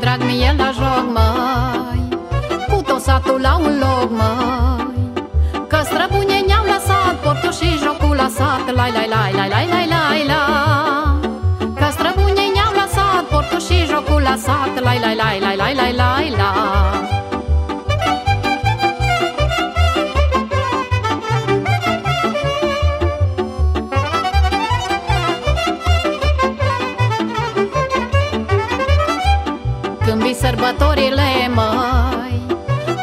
drag mie la joc, mai, Cu tot satul la un loc, mai. Că străbunii ne-au lăsat portul și jocul la sat Lai, lai, lai, lai, lai, lai, lai, la Că străbunii ne-au lăsat portul și jocul la sat Lai, lai, lai, lai, lai, lai, lai, la sărbătorile, măi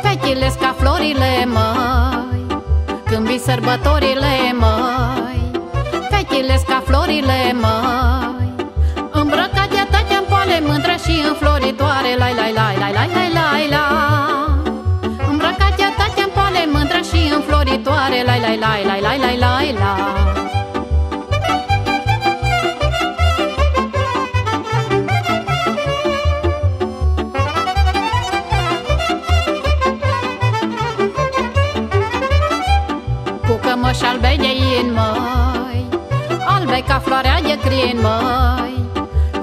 Fetile ca florile, măi Când vii sărbătorile, măi Fetile ca florile, măi Îmbrăcate toate în poale mândră și înfloritoare Lai, lai, lai, lai, lai, lai, lai, la Îmbrăcate toate în poale mândră și înfloritoare Lai, lai, lai, lai, lai, lai, lai, la Albe ca floarea de crin, măi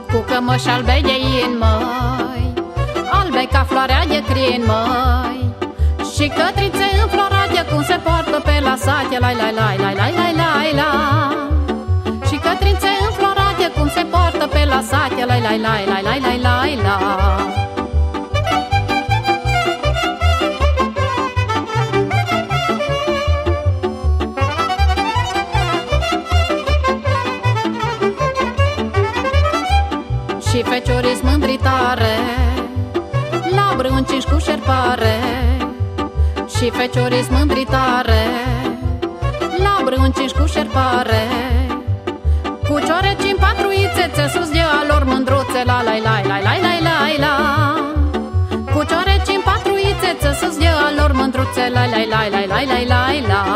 Pucă-mă și albe de in, măi Albe ca floarea de crin, măi Și cătrițe înflorate cum se poartă pe la sate Lai, lai, lai, lai, lai, lai, lai, la Și cătrițe înflorate cum se poartă pe la sate Lai, lai, lai, lai, lai, lai, lai, la Și feciorii mândritare La brânci cu șerpare Și feciorii mândritare La brânci cu șerpare Cu cioreci în patru ițețe Sus de alor mândruțe La la la la la la la la Cu cioreci în patru ițețe Sus de alor mândruțe La la la la la la la la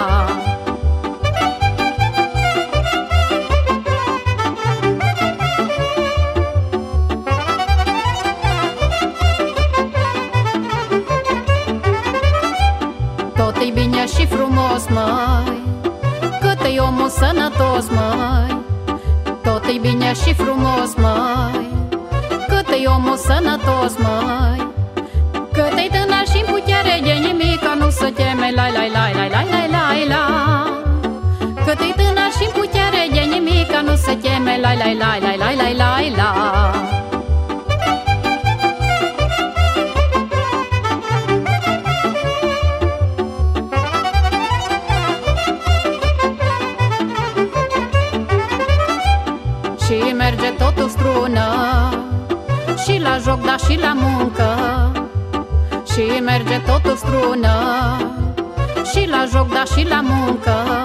Tot e bine și frumos, măi Cât e omul sănătos, măi Tot e bine și frumos, măi Cât e omul sănătos, măi Cât e tânăr și în putere de nimic Nu se teme, lai, lai, lai, lai, lai, lai, lai, la Cât e tânăr și în putere de nimic Nu se teme, lai, lai, lai, lai, lai, lai, lai, Și la joc, dar și la muncă. Și merge totul strună. Și la joc, dar și la muncă